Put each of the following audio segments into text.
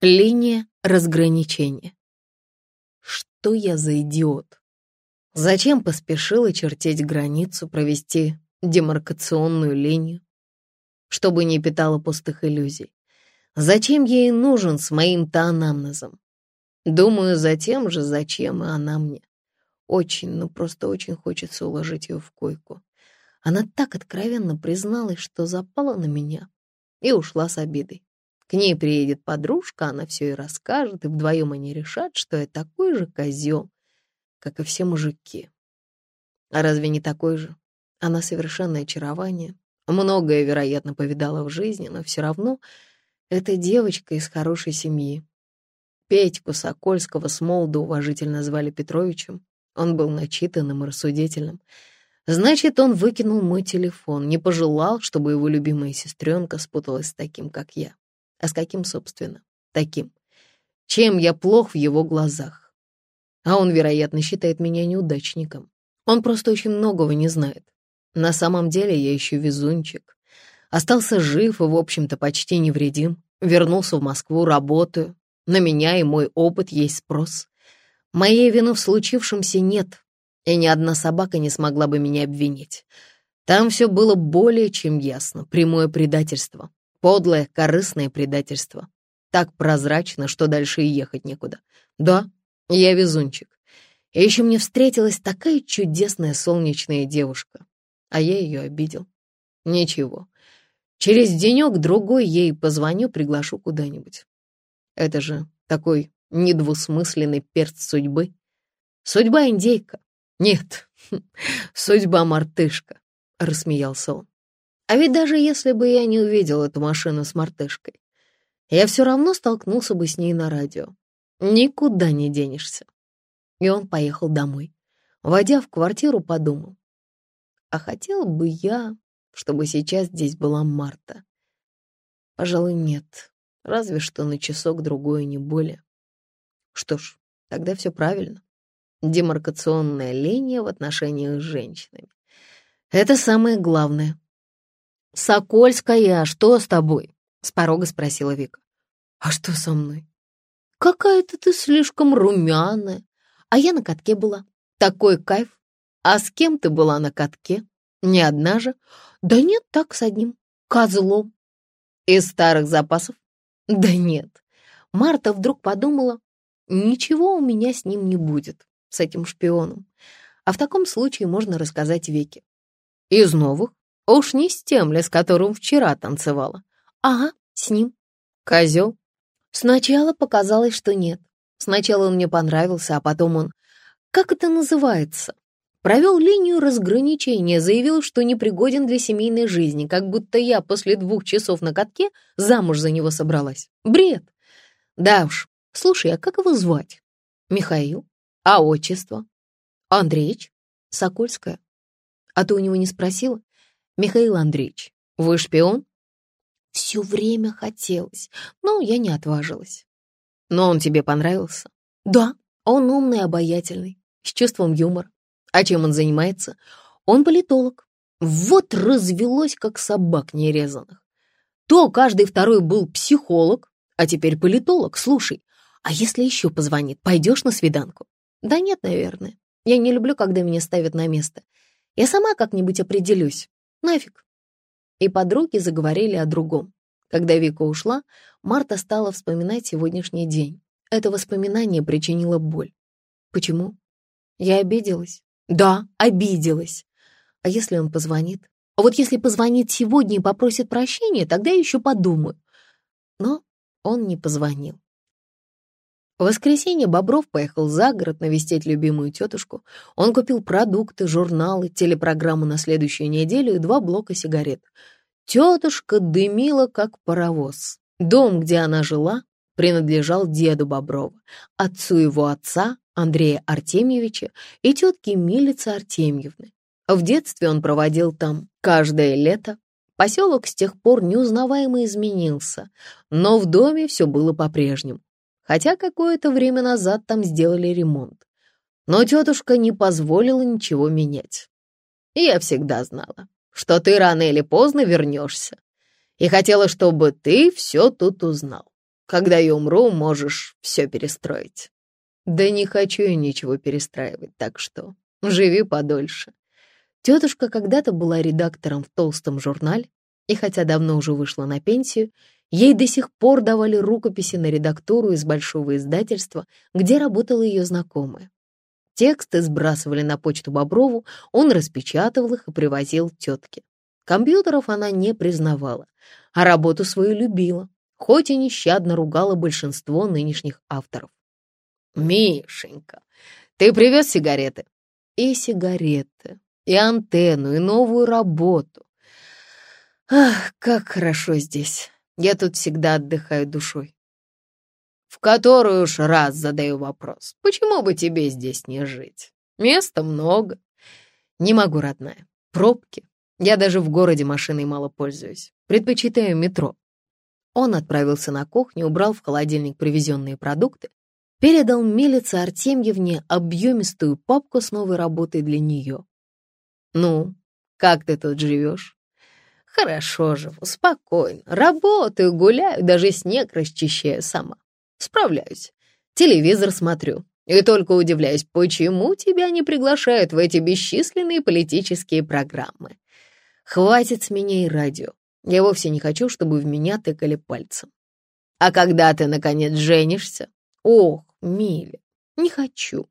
Линия разграничения. Что я за идиот? Зачем поспешила чертить границу, провести демаркационную линию? Чтобы не питала пустых иллюзий. Зачем ей нужен с моим-то анамнезом? Думаю, затем же, зачем и она мне. Очень, ну просто очень хочется уложить ее в койку. Она так откровенно призналась, что запала на меня и ушла с обидой. К ней приедет подружка, она все и расскажет, и вдвоем они решат, что я такой же козел, как и все мужики. А разве не такой же? Она совершенное очарование. Многое, вероятно, повидала в жизни, но все равно это девочка из хорошей семьи. Петьку Сокольского с молоду уважительно звали Петровичем. Он был начитанным и рассудительным. Значит, он выкинул мой телефон, не пожелал, чтобы его любимая сестренка спуталась с таким, как я. А с каким, собственно? Таким. Чем я плох в его глазах? А он, вероятно, считает меня неудачником. Он просто очень многого не знает. На самом деле я еще везунчик. Остался жив и, в общем-то, почти невредим. Вернулся в Москву, работаю. На меня и мой опыт есть спрос. Моей вины в случившемся нет, и ни одна собака не смогла бы меня обвинить. Там все было более чем ясно. Прямое предательство. Подлое, корыстное предательство. Так прозрачно, что дальше и ехать некуда. Да, я везунчик. И еще мне встретилась такая чудесная солнечная девушка. А я ее обидел. Ничего. Через денек-другой ей позвоню, приглашу куда-нибудь. Это же такой недвусмысленный перст судьбы. Судьба индейка. Нет, судьба мартышка, — рассмеялся он. А ведь даже если бы я не увидел эту машину с мартышкой, я все равно столкнулся бы с ней на радио. Никуда не денешься. И он поехал домой. Войдя в квартиру, подумал. А хотел бы я, чтобы сейчас здесь была Марта. Пожалуй, нет. Разве что на часок-другой, не более. Что ж, тогда все правильно. Демаркационная линия в отношениях с женщинами. Это самое главное. «Сокольская, что с тобой?» — с порога спросила Вика. «А что со мной?» «Какая-то ты слишком румяная. А я на катке была. Такой кайф. А с кем ты была на катке? Не одна же? Да нет, так с одним. Козлом. Из старых запасов? Да нет. Марта вдруг подумала, ничего у меня с ним не будет, с этим шпионом. А в таком случае можно рассказать Вике. Из новых? Уж не с тем ли, с которым вчера танцевала. Ага, с ним. Козел. Сначала показалось, что нет. Сначала он мне понравился, а потом он... Как это называется? Провел линию разграничения, заявил, что непригоден для семейной жизни, как будто я после двух часов на катке замуж за него собралась. Бред. Да уж. Слушай, а как его звать? Михаил. А отчество? Андреич. Сокольская. А ты у него не спросила? «Михаил Андреевич, вы шпион?» Все время хотелось, но я не отважилась. «Но он тебе понравился?» «Да, он умный, обаятельный, с чувством юмора. А чем он занимается?» «Он политолог. Вот развелось, как собак нерезанных. То каждый второй был психолог, а теперь политолог. Слушай, а если еще позвонит, пойдешь на свиданку?» «Да нет, наверное. Я не люблю, когда меня ставят на место. Я сама как-нибудь определюсь. Нафиг. И подруги заговорили о другом. Когда Вика ушла, Марта стала вспоминать сегодняшний день. Это воспоминание причинило боль. Почему? Я обиделась. Да, обиделась. А если он позвонит? А вот если позвонит сегодня и попросит прощения, тогда я еще подумаю. Но он не позвонил. В воскресенье Бобров поехал за город навестить любимую тетушку. Он купил продукты, журналы, телепрограмму на следующую неделю и два блока сигарет. Тетушка дымила, как паровоз. Дом, где она жила, принадлежал деду Боброва, отцу его отца, Андрея Артемьевича, и тетке Милицы Артемьевны. В детстве он проводил там каждое лето. Поселок с тех пор неузнаваемо изменился, но в доме все было по-прежнему хотя какое-то время назад там сделали ремонт. Но тетушка не позволила ничего менять. И я всегда знала, что ты рано или поздно вернешься, и хотела, чтобы ты все тут узнал. Когда я умру, можешь все перестроить. Да не хочу я ничего перестраивать, так что живи подольше. Тетушка когда-то была редактором в толстом журнале, и хотя давно уже вышла на пенсию, ей до сих пор давали рукописи на редактуру из большого издательства, где работала ее знакомая. Тексты сбрасывали на почту Боброву, он распечатывал их и привозил тетке. Компьютеров она не признавала, а работу свою любила, хоть и нещадно ругала большинство нынешних авторов. «Мишенька, ты привез сигареты?» «И сигареты, и антенну, и новую работу. Ах, как хорошо здесь. Я тут всегда отдыхаю душой. В который уж раз задаю вопрос, почему бы тебе здесь не жить? Места много. Не могу, родная. Пробки. Я даже в городе машиной мало пользуюсь. Предпочитаю метро. Он отправился на кухню, убрал в холодильник привезенные продукты, передал милице Артемьевне объемистую папку с новой работой для нее. «Ну, как ты тут живешь?» «Хорошо живу, спокойно. Работаю, гуляю, даже снег расчищаю сама. Справляюсь. Телевизор смотрю. И только удивляюсь, почему тебя не приглашают в эти бесчисленные политические программы. Хватит с меня и радио. Я вовсе не хочу, чтобы в меня тыкали пальцем. А когда ты, наконец, женишься? Ох, Миля, не хочу.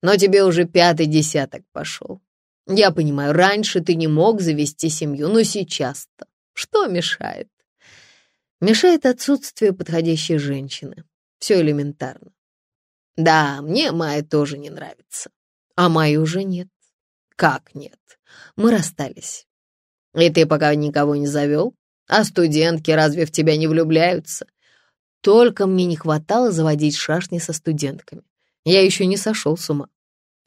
Но тебе уже пятый десяток пошел. Я понимаю, раньше ты не мог завести семью, но сейчас-то что мешает? Мешает отсутствие подходящей женщины. Все элементарно. Да, мне Майя тоже не нравится. А Майи уже нет. Как нет? Мы расстались. И ты пока никого не завел? А студентки разве в тебя не влюбляются? Только мне не хватало заводить шашни со студентками. Я еще не сошел с ума.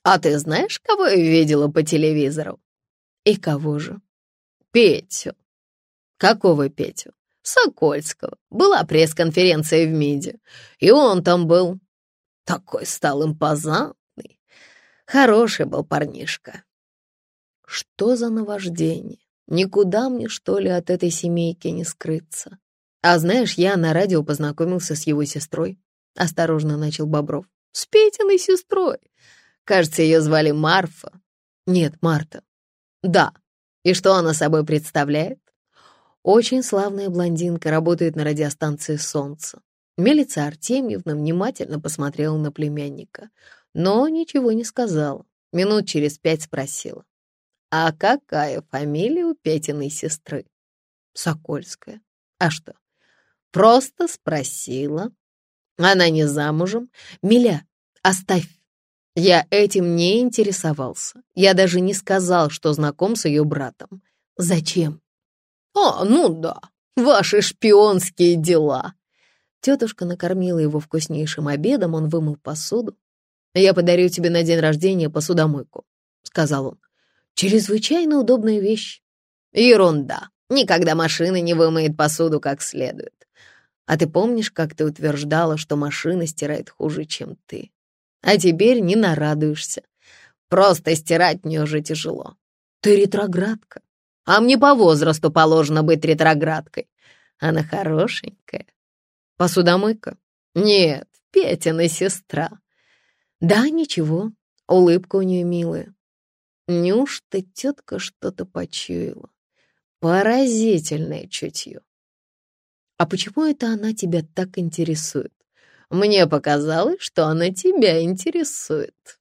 А ты знаешь, кого я видела по телевизору? И кого же? Петю. Какого Петю? Сокольского. Была пресс-конференция в МИДе, и он там был. Такой стал импозантный. Хороший был парнишка. Что за наваждение? Никуда мне, что ли, от этой семейки не скрыться. А знаешь, я на радио познакомился с его сестрой. Осторожно начал Бобров. С Петиной сестрой. Кажется, ее звали Марфа. Нет, Марта. Да. И что она собой представляет? Очень славная блондинка, работает на радиостанции «Солнце». Мелица Артемьевна внимательно посмотрела на племянника, но ничего не сказала. Минут через пять спросила. «А какая фамилия у Петиной сестры?» «Сокольская». «А что?» «Просто спросила». «Она не замужем?» «Миля, оставь». Я этим не интересовался. Я даже не сказал, что знаком с ее братом. «Зачем?» «А, ну да, ваши шпионские дела!» Тетушка накормила его вкуснейшим обедом, он вымыл посуду. «Я подарю тебе на день рождения посудомойку», — сказал он. «Чрезвычайно удобная вещь». «Ерунда. Никогда машина не вымоет посуду как следует. А ты помнишь, как ты утверждала, что машина стирает хуже, чем ты? А теперь не нарадуешься. Просто стирать мне уже тяжело. Ты ретроградка. А мне по возрасту положено быть ретроградкой. Она хорошенькая. Посудомойка? Нет, Петина сестра. Да, ничего, улыбка у нее милая. Неужто тетка что-то почуяла? Поразительное чутье. А почему это она тебя так интересует? Мне показалось, что она тебя интересует.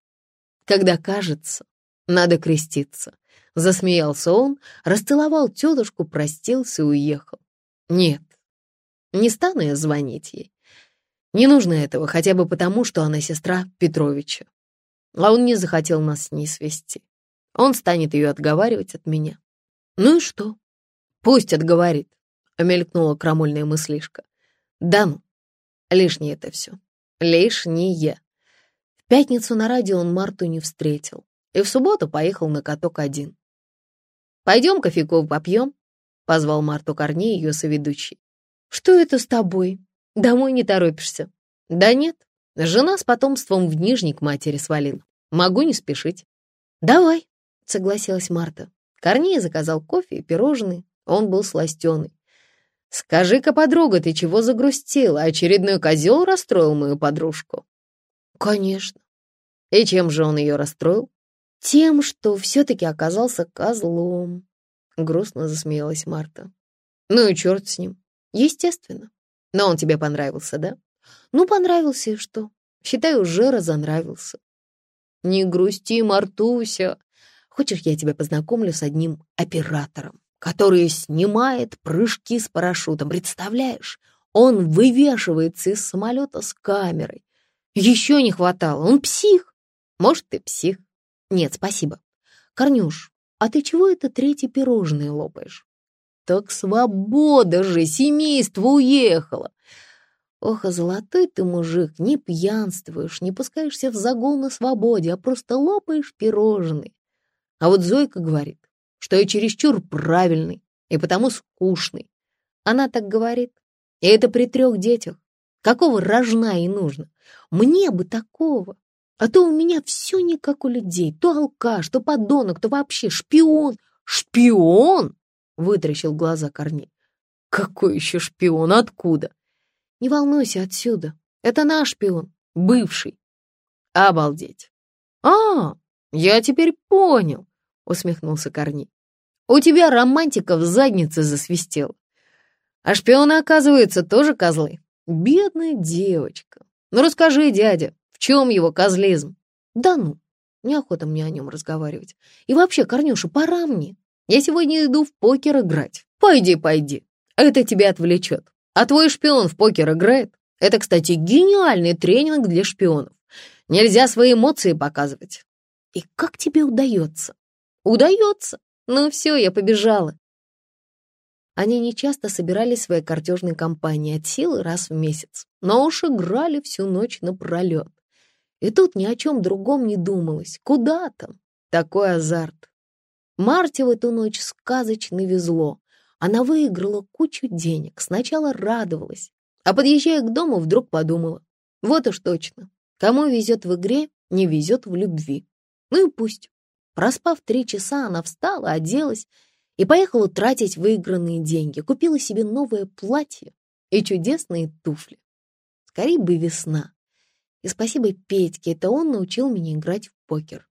Когда кажется, надо креститься. Засмеялся он, расцеловал тетушку, простился и уехал. Нет, не стану я звонить ей. Не нужно этого, хотя бы потому, что она сестра Петровича. А он не захотел нас с ней свести. Он станет ее отговаривать от меня. Ну и что? Пусть отговорит, — мелькнула крамольная мыслишка. Да ну, лишнее это все. Лишнее. В пятницу на радио он Марту не встретил. И в субботу поехал на каток один. «Пойдем кофейку попьем», — позвал Марту Корней, ее соведущий. «Что это с тобой? Домой не торопишься?» «Да нет, жена с потомством в Нижний к матери свалила. Могу не спешить». «Давай», — согласилась Марта. Корней заказал кофе и пирожные, он был сластеный. Скажи-ка, подруга, ты чего загрустила? Очередной козел расстроил мою подружку? Конечно. И чем же он ее расстроил? Тем, что все-таки оказался козлом. Грустно засмеялась Марта. Ну и черт с ним. Естественно. Но он тебе понравился, да? Ну, понравился и что? Считай, уже разонравился. Не грусти, Мартуся. Хочешь, я тебя познакомлю с одним оператором, который снимает прыжки с парашютом, представляешь? Он вывешивается из самолета с камерой. Еще не хватало, он псих. Может, ты псих. Нет, спасибо. Корнюш, а ты чего это третье пирожное лопаешь? Так свобода же, семейство уехало. Ох, а золотой ты мужик, не пьянствуешь, не пускаешься в загул на свободе, а просто лопаешь пирожные. А вот Зойка говорит, что я чересчур правильный и потому скучный. Она так говорит. И это при трех детях. Какого рожна ей нужно? Мне бы такого. А то у меня все не как у людей. То алкаш, то подонок, то вообще шпион. Шпион? Вытращил глаза Корней. Какой еще шпион? Откуда? Не волнуйся отсюда. Это наш шпион, бывший. Обалдеть. А, я теперь понял, усмехнулся Корней. У тебя романтика в заднице засвистела. А шпионы, оказывается, тоже козлы. Бедная девочка. Ну расскажи, дядя, в чем его козлизм? Да ну, неохота мне о нем разговаривать. И вообще, Корнюша, пора мне. Я сегодня иду в покер играть. Пойди, пойди. Это тебя отвлечет. А твой шпион в покер играет? Это, кстати, гениальный тренинг для шпионов. Нельзя свои эмоции показывать. И как тебе удается? Удается. Ну все, я побежала. Они нечасто собирались в своей картежной компании от силы раз в месяц, но уж играли всю ночь напролет. И тут ни о чем другом не думалось. Куда там? Такой азарт. Марте в эту ночь сказочно везло. Она выиграла кучу денег, сначала радовалась, а подъезжая к дому, вдруг подумала. Вот уж точно, кому везет в игре, не везет в любви. Ну и пусть. Проспав три часа, она встала, оделась и поехала тратить выигранные деньги. Купила себе новое платье и чудесные туфли. Скорее бы весна. И спасибо Петьке, это он научил меня играть в покер.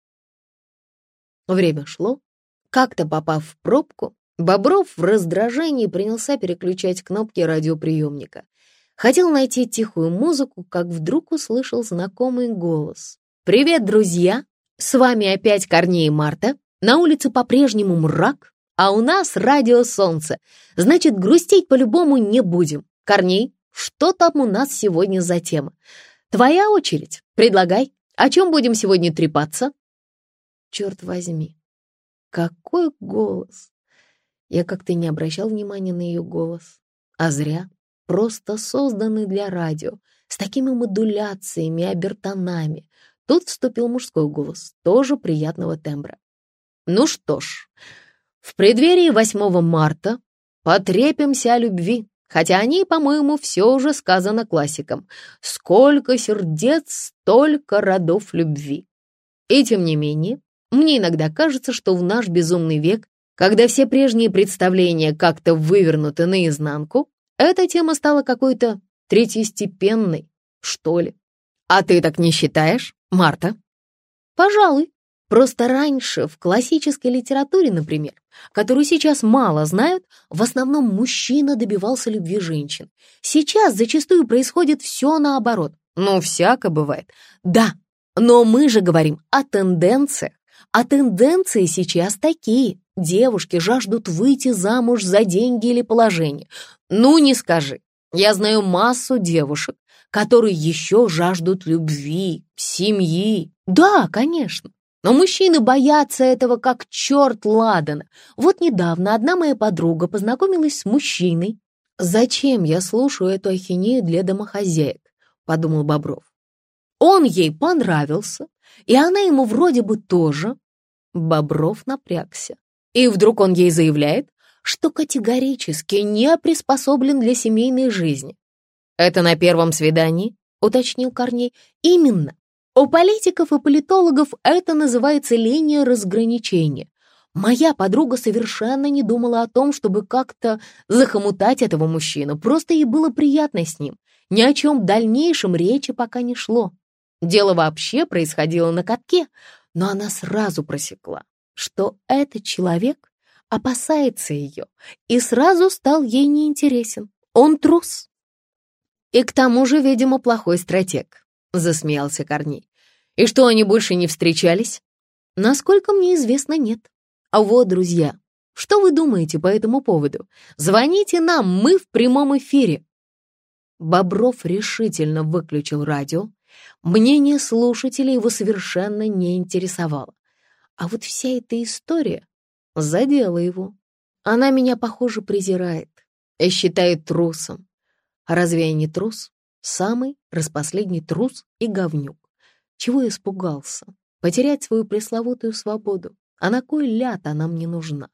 Время шло. Как-то попав в пробку, Бобров в раздражении принялся переключать кнопки радиоприемника. Хотел найти тихую музыку, как вдруг услышал знакомый голос. «Привет, друзья! С вами опять Корней и Марта. На улице по-прежнему мрак, а у нас радио солнце. Значит, грустить по-любому не будем. Корней, что там у нас сегодня за тема? Твоя очередь. Предлагай. О чем будем сегодня трепаться?» Черт возьми, какой голос! Я как-то не обращал внимания на ее голос. А зря. Просто созданный для радио, с такими модуляциями, обертонами. Тут вступил мужской голос, тоже приятного тембра. Ну что ж, в преддверии 8 марта потрепимся о любви, хотя о ней, по-моему, все уже сказано классикам. Сколько сердец, столько родов любви. И тем не менее, мне иногда кажется, что в наш безумный век когда все прежние представления как-то вывернуты наизнанку, эта тема стала какой-то третьестепенной, что ли. А ты так не считаешь, Марта? Пожалуй. Просто раньше в классической литературе, например, которую сейчас мало знают, в основном мужчина добивался любви женщин. Сейчас зачастую происходит все наоборот. Ну, всяко бывает. Да, но мы же говорим о тенденциях. А тенденции сейчас такие. Девушки жаждут выйти замуж за деньги или положение. Ну, не скажи. Я знаю массу девушек, которые еще жаждут любви, семьи. Да, конечно. Но мужчины боятся этого как черт ладана. Вот недавно одна моя подруга познакомилась с мужчиной. «Зачем я слушаю эту ахинею для домохозяек?» — подумал Бобров. Он ей понравился, и она ему вроде бы тоже. Бобров напрягся. И вдруг он ей заявляет, что категорически не приспособлен для семейной жизни. «Это на первом свидании?» — уточнил Корней. «Именно. У политиков и политологов это называется линия разграничения. Моя подруга совершенно не думала о том, чтобы как-то захомутать этого мужчину, просто ей было приятно с ним. Ни о чем дальнейшем речи пока не шло. Дело вообще происходило на катке, но она сразу просекла, что этот человек опасается ее и сразу стал ей неинтересен. Он трус. И к тому же, видимо, плохой стратег, засмеялся Корней. И что, они больше не встречались? Насколько мне известно, нет. А вот, друзья, что вы думаете по этому поводу? Звоните нам, мы в прямом эфире. Бобров решительно выключил радио. Мнение слушателей его совершенно не интересовало. А вот вся эта история задела его. Она меня, похоже, презирает и считает трусом. Разве я не трус? Самый распоследний трус и говнюк. Чего испугался? Потерять свою пресловутую свободу. А на кой ляд она мне нужна?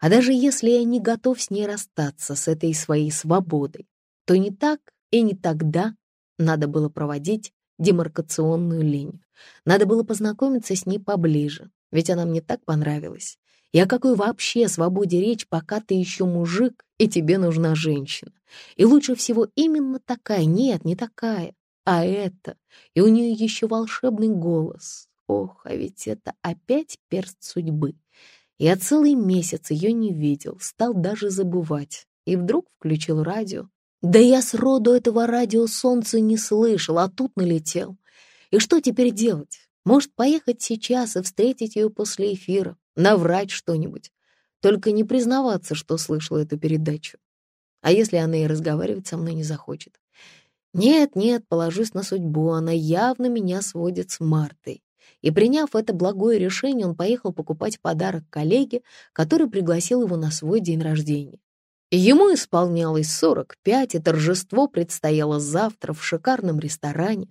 А даже если я не готов с ней расстаться, с этой своей свободой, то не так и не тогда надо было проводить демаркационную линию. Надо было познакомиться с ней поближе, ведь она мне так понравилась. И о какой вообще свободе речь, пока ты еще мужик, и тебе нужна женщина? И лучше всего именно такая, нет, не такая, а это. И у нее еще волшебный голос. Ох, а ведь это опять перст судьбы. Я целый месяц ее не видел, стал даже забывать. И вдруг включил радио. Да я сроду этого радио солнца не слышал, а тут налетел. И что теперь делать? Может, поехать сейчас и встретить ее после эфира, наврать что-нибудь. Только не признаваться, что слышала эту передачу. А если она и разговаривать со мной не захочет? Нет, нет, положусь на судьбу, она явно меня сводит с Мартой и, приняв это благое решение, он поехал покупать подарок коллеге, который пригласил его на свой день рождения. Ему исполнялось 45, и торжество предстояло завтра в шикарном ресторане.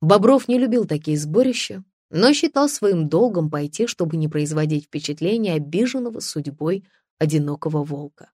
Бобров не любил такие сборища, но считал своим долгом пойти, чтобы не производить впечатление обиженного судьбой одинокого волка.